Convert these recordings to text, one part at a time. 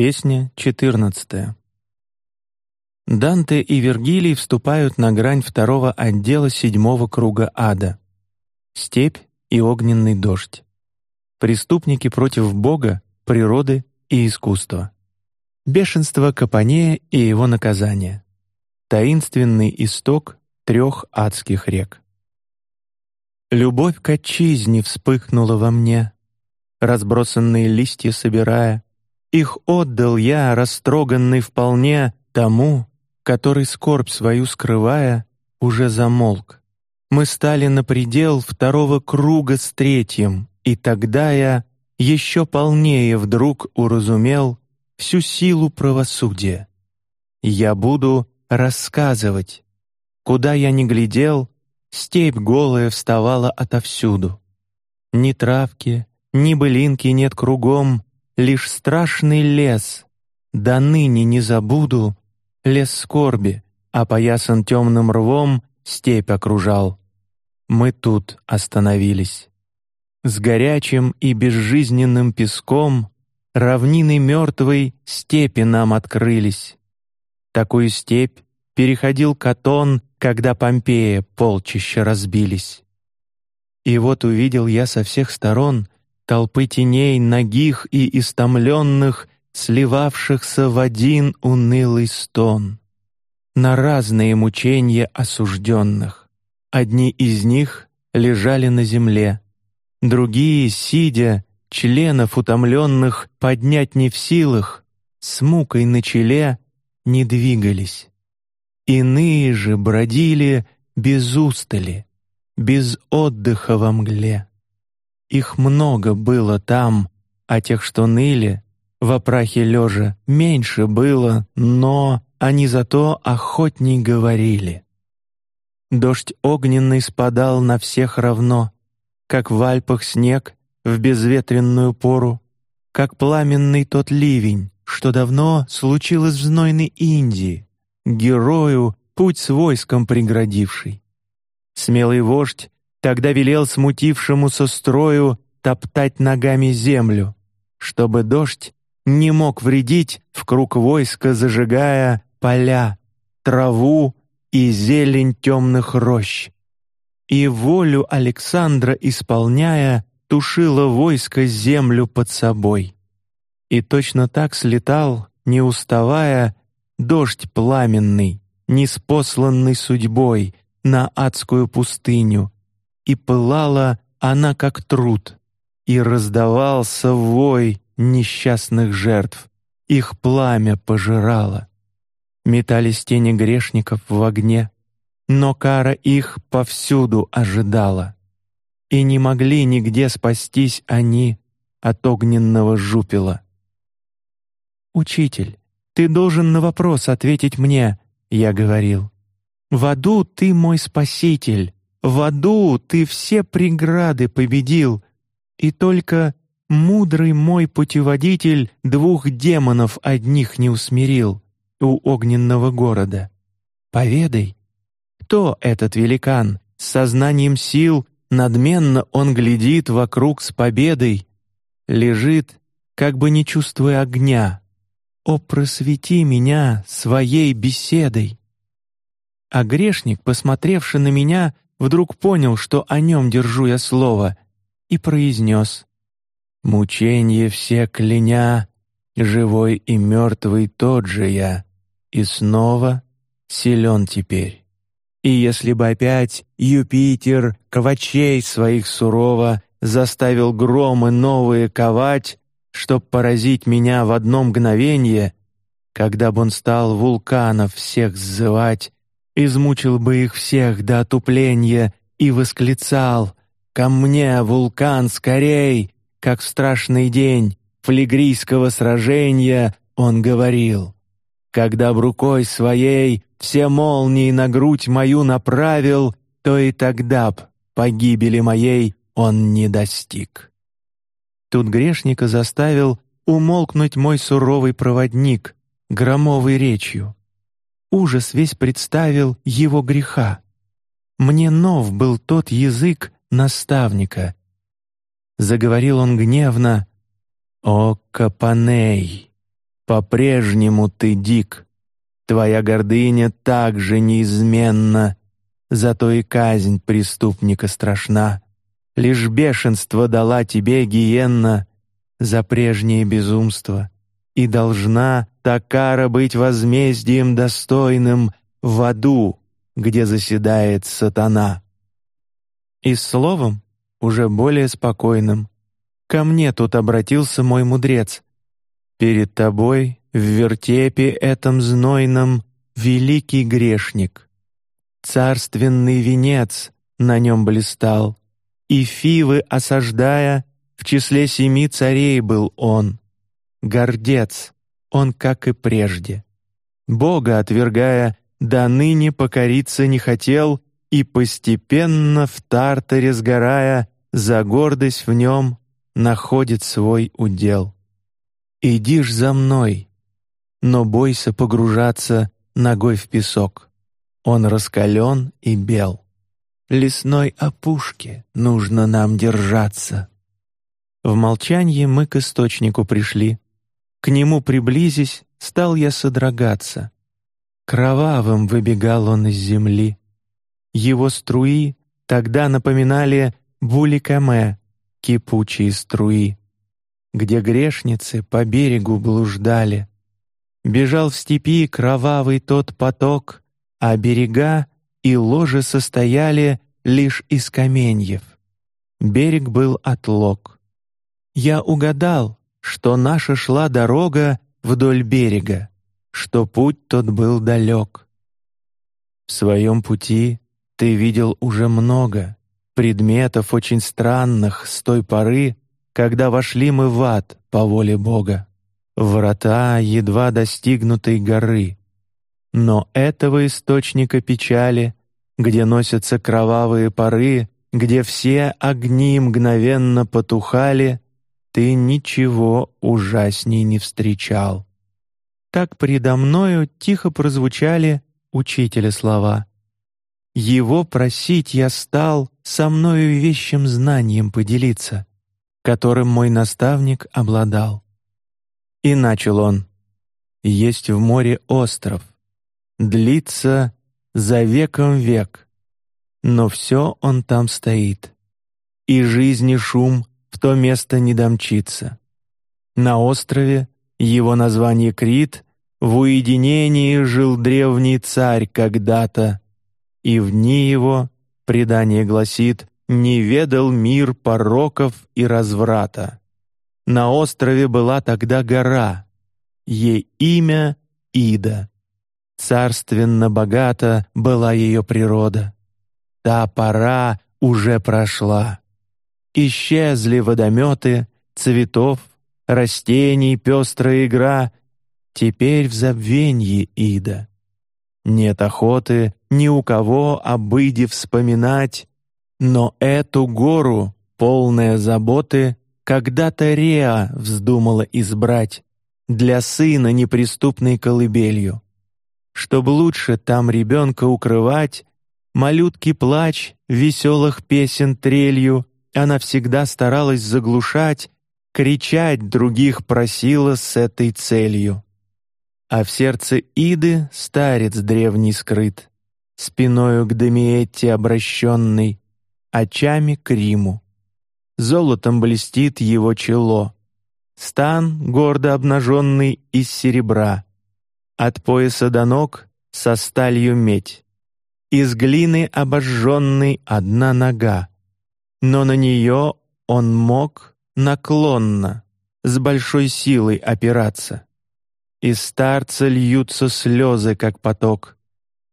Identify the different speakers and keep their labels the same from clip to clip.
Speaker 1: Песня четырнадцатая. Данте и Вергилий вступают на грань второго отдела седьмого круга ада. Степь и огненный дождь. Преступники против Бога, природы и искусства. Бешенство Капанея и его наказание. Таинственный исток трех адских рек. Любовь к отчизне вспыхнула во мне, разбросанные листья собирая, их отдал я, растроганный вполне, тому, который скорбь свою скрывая уже замолк. Мы стали на предел второго круга с третьим, и тогда я еще полнее вдруг уразумел всю силу правосудия. Я буду рассказывать, куда я не глядел, степь голая вставала отовсюду. Ни травки, ни былинки нет кругом, лишь страшный лес. До ныне не забуду лес скорби, опоясан темным рвом, степь окружал. Мы тут остановились. С горячим и безжизненным песком равнины мертвой степи нам открылись. Такую степь переходил Катон, когда Помпея полчища разбились. И вот увидел я со всех сторон толпы теней нагих и истомленных, сливавшихся в один унылый стон. На разные мучения осужденных. Одни из них лежали на земле, другие, сидя, членов утомленных поднять не в силах, с мукой на челе не двигались. Иные же бродили без устали, без отдыха во мгле. Их много было там, а тех, что ныли, в опрахе лежа, меньше было, но они зато охотней говорили. Дождь огненный спадал на всех равно, как в Альпах снег в безветренную пору, как пламенный тот ливень, что давно случилось в знойной Индии, герою путь с войском преградивший. Смелый вождь Тогда велел смутившемуся строю топтать ногами землю, чтобы дождь не мог вредить в круг войска, зажигая поля, траву и зелень темных рощ. И волю Александра исполняя, тушило войско землю под собой. И точно так слетал, не уставая, дождь пламенный, неспосланный судьбой на адскую пустыню, и пылала она как труд, и раздавался вой несчастных жертв, их пламя пожирало. Метались тени грешников в огне, но кара их повсюду ожидала, и не могли нигде спастись они от огненного жупила. Учитель, ты должен на вопрос ответить мне, я говорил. В аду ты мой спаситель, в аду ты все преграды победил, и только мудрый мой путеводитель двух демонов одних не усмирил у огненного города. Поведай, кто этот великан? С сознанием сил надменно он глядит вокруг с победой, лежит, как бы не чувствуя огня. О, просвети меня своей беседой. А грешник, посмотревший на меня, вдруг понял, что о нем держу я слово, и произнес: "Мучение все кляня, живой и мертвый тот же я, и снова силен теперь. И если бы опять Юпитер ковачей своих сурово заставил громы новые ковать, чтоб поразить меня в одно мгновение, когда бы он стал вулканов всех сзывать измучил бы их всех до отупления и восклицал: "Ко мне, вулкан, скорей!" Как в страшный день флегрийского сражения он говорил, когда б рукой своей все молнии на грудь мою направил, то и тогда б погибели моей он не достиг. Тут грешника заставил умолкнуть мой суровый проводник громовой речью ужас весь представил его греха. Мне нов был тот язык наставника. Заговорил он гневно: "О Капаней, По-прежнему ты дик, твоя гордыня так же неизменна, зато и казнь преступника страшна. Лишь бешенство дала тебе гиенна за прежнее безумство, и должна та кара быть возмездием достойным в аду, где заседает сатана. И словом, уже более спокойным, ко мне тут обратился мой мудрец. Перед тобой в вертепе этом знойном великий грешник, царственный венец на нем блистал, и Фивы осаждая в числе семи царей был он, гордец, он как и прежде, Бога отвергая, до ныне покориться не хотел и постепенно в Тартаре сгорая за гордость в нем находит свой удел. Иди ж за мной, но бойся погружаться ногой в песок. Он раскален и бел. Лесной опушки нужно нам держаться. В молчании мы к источнику пришли. К нему приблизясь, стал я содрогаться. Кровавым выбегал он из земли. Его струи тогда напоминали буликаме, кипучие струи, где грешницы по берегу блуждали. Бежал в степи кровавый тот поток, а берега и ложи состояли лишь из каменьев. Берег был отлог. Я угадал, что наша шла дорога вдоль берега, что путь тот был далек. В своем пути ты видел уже много предметов очень странных с той поры, когда вошли мы в ад по воле Бога, врата едва достигнутой горы. Но этого источника печали, где носятся кровавые пары, где все огни мгновенно потухали, ты ничего ужасней не встречал. Так предо мною тихо прозвучали учителя слова. Его просить я стал со мною вещим знанием поделиться, которым мой наставник обладал. И начал он: есть в море остров, длится за веком век, но все он там стоит, и жизни шум в то место не домчится. На острове его название Крит в уединении жил древний царь когда-то, и в дни его предание гласит не ведал мир пороков и разврата. На острове была тогда гора, ей имя Ида. Царственно богата была ее природа. Та пора уже прошла. Исчезли водометы, цветов, растений пестрая игра. Теперь в забвенье Ида. Нет охоты ни у кого обыди вспоминать, но эту гору, полная заботы, когда-то Реа вздумала избрать для сына неприступной колыбелью, чтоб лучше там ребенка укрывать. Малютки плач веселых песен трелью она всегда старалась заглушать, кричать других просила с этой целью. А в сердце Иды старец древний скрыт, спиною к Демиетте обращенный, очами к Риму. Золотом блестит его чело, стан гордо обнаженный из серебра, от пояса до ног со сталью медь, из глины обожженный одна нога, но на нее он мог наклонно, с большой силой опираться. Из старца льются слезы, как поток,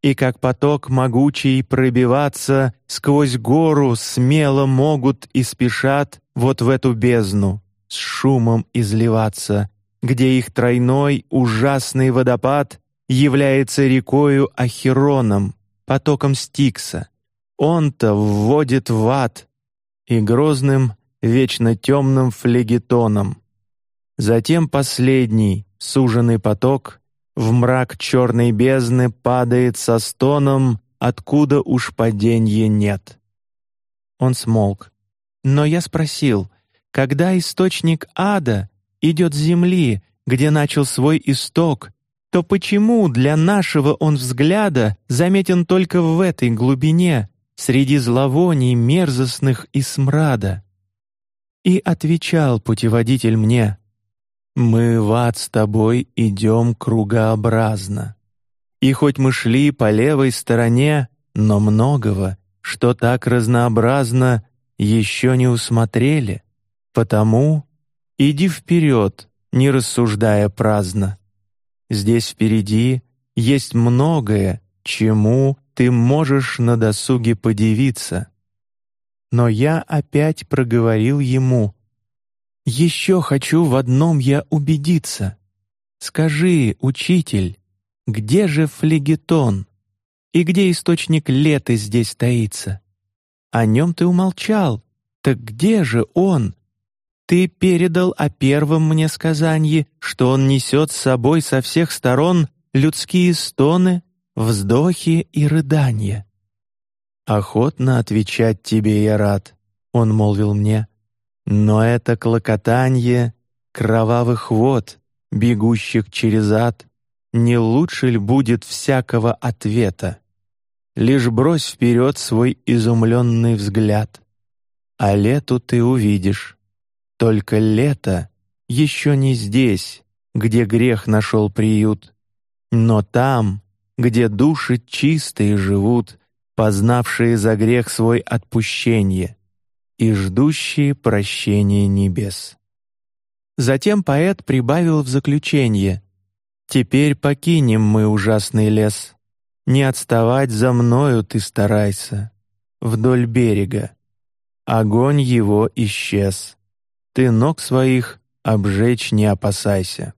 Speaker 1: и как поток могучий пробиваться сквозь гору смело могут и спешат вот в эту бездну с шумом изливаться, где их тройной ужасный водопад является рекою Ахироном, потоком Стикса. Он-то вводит в ад и грозным, вечно темным флегетоном. Затем последний суженный поток в мрак черной бездны падает со стоном, откуда уж паденья нет. Он смолк, но я спросил, когда источник ада идет с земли, где начал свой исток, то почему для нашего он взгляда заметен только в этой глубине, среди зловоний мерзостных и смрада? И отвечал путеводитель мне: Мы в ад с тобой идем кругообразно. И хоть мы шли по левой стороне, но многого, что так разнообразно, еще не усмотрели. Потому иди вперед, не рассуждая праздно. Здесь впереди есть многое, чему ты можешь на досуге подивиться. Но я опять проговорил ему: еще хочу в одном я убедиться. Скажи, учитель, где же флегетон и где источник леты здесь таится? О нем ты умолчал. Так где же он? Ты передал о первом мне сказании, что он несет с собой со всех сторон людские стоны, вздохи и рыдания. Охотно отвечать тебе я рад, он молвил мне, но это клокотанье кровавых вод, бегущих через ад, не лучше ли будет всякого ответа? Лишь брось вперед свой изумленный взгляд, а лету ты увидишь. Только лето еще не здесь, где грех нашел приют, но там, где души чистые живут, познавшие за грех свой отпущение и ждущие прощения небес. Затем поэт прибавил в заключение: Теперь покинем мы ужасный лес. Не отставать за мною ты старайся. Вдоль берега. Огонь его исчез. Ты ног своих обжечь не опасайся.